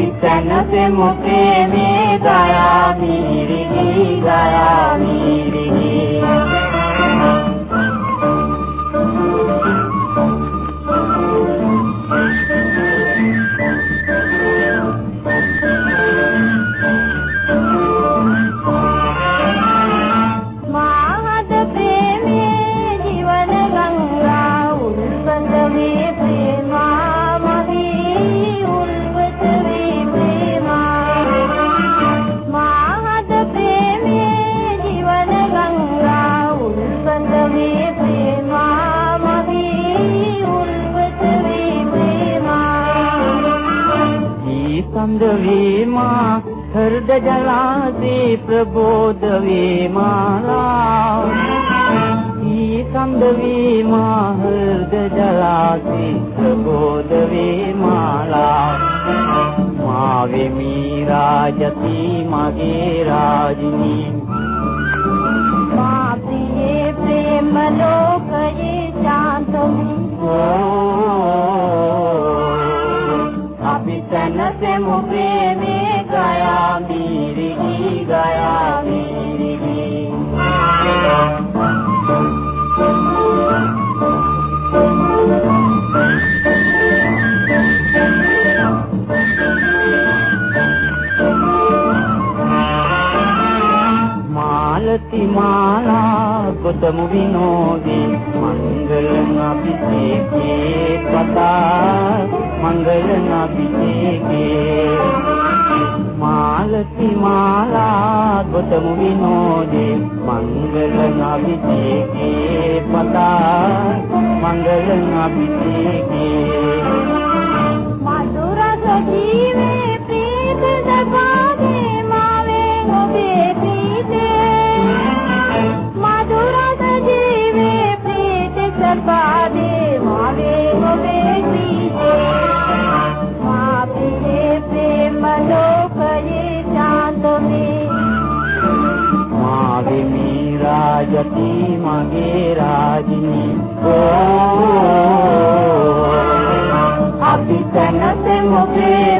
අපි තනතෙමු ප්‍රේමේ දයා මීරිහි දයා මීරිහි ी मा हृदजलासि प्रबोधवी प्रबोधवे माला। कन्दवी मा हृदजलासि प्रबोधवी माला। मा विमी राजति मागे राजिनी। मा प्रिये प्रेमलोकये जात මා ප්‍රියේ ප්‍රේම ලෝකයේ ශාන්තමි තනතෙමු ප්‍රේමේ ගයා මීරිගී ගයා මීරිගී මාලති මාලා කොතමු විනෝදී මංගලං අපි සීකේ පතා මංගල නබිතේගේ මාලති මාලා ගොතමු විනෝදේ. මංගල නබිතේගේ පතා මංගල නබිතේගේ මధుර ජීවේ ප්‍රීත දපාගේ මාවේ ඔබේ ප්‍රීතේ මధుර ජීවේ ප්‍රීත දපාගේ රාජති මගේ රාජිනී. අපි තනතෙමු ප්‍රේමේ ගයාමි